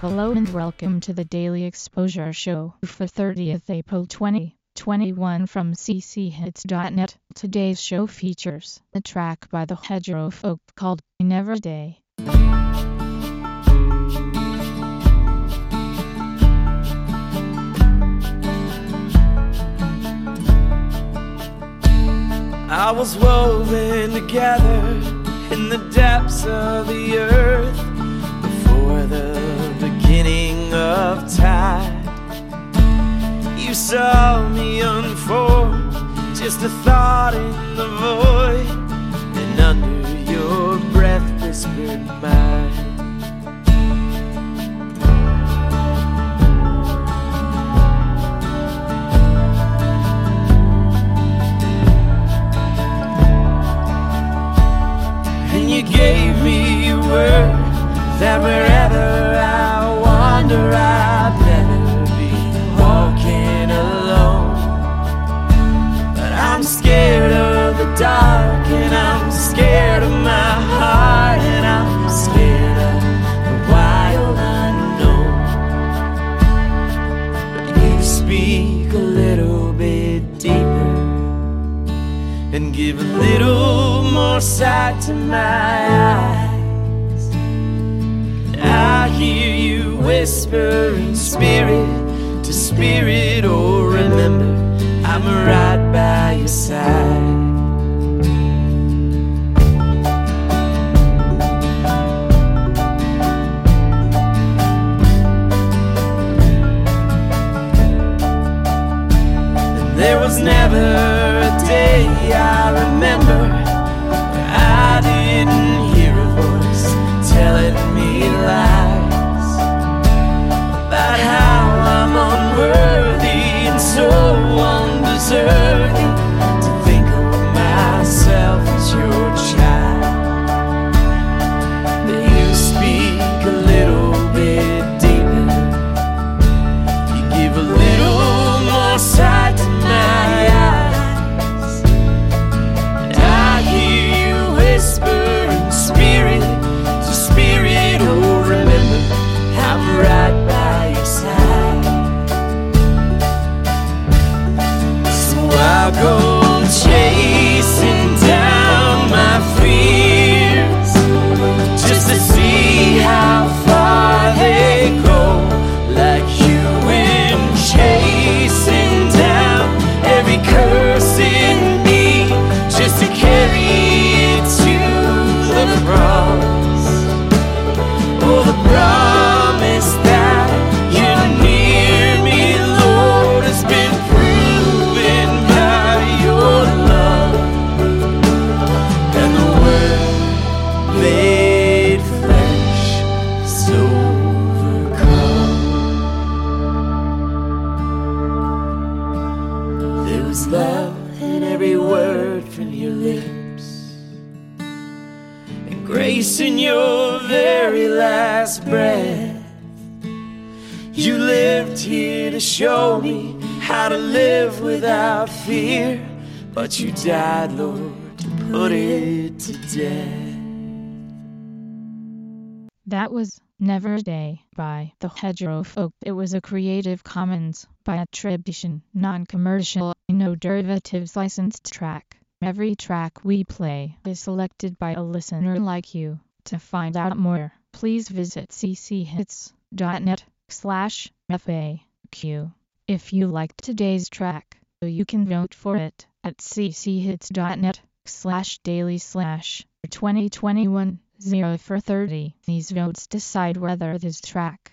Hello and welcome to the Daily Exposure Show for 30th April 2021 from cchits.net. Today's show features a track by the Hedgerow Folk called Never Day. I was woven together in the depths of the earth beginning of time. You saw me unfold, just a thought in the void, and under your breath whispered mine. And you gave me your word that wherever and give a little more sight to my eyes. I hear you whisper in spirit to spirit, oh, remember, I'm right by your side. And there was never day was love in every word from your lips, and grace in your very last breath. You lived here to show me how to live without fear, but you died, Lord, to put it to death. That was Never Day by the Hedgerow Folk. It was a Creative Commons by attribution, non-commercial, no derivatives licensed track. Every track we play is selected by a listener like you. To find out more, please visit cchits.net slash FAQ. If you liked today's track, you can vote for it at cchits.net slash daily slash 2021 0 for 30. These votes decide whether this track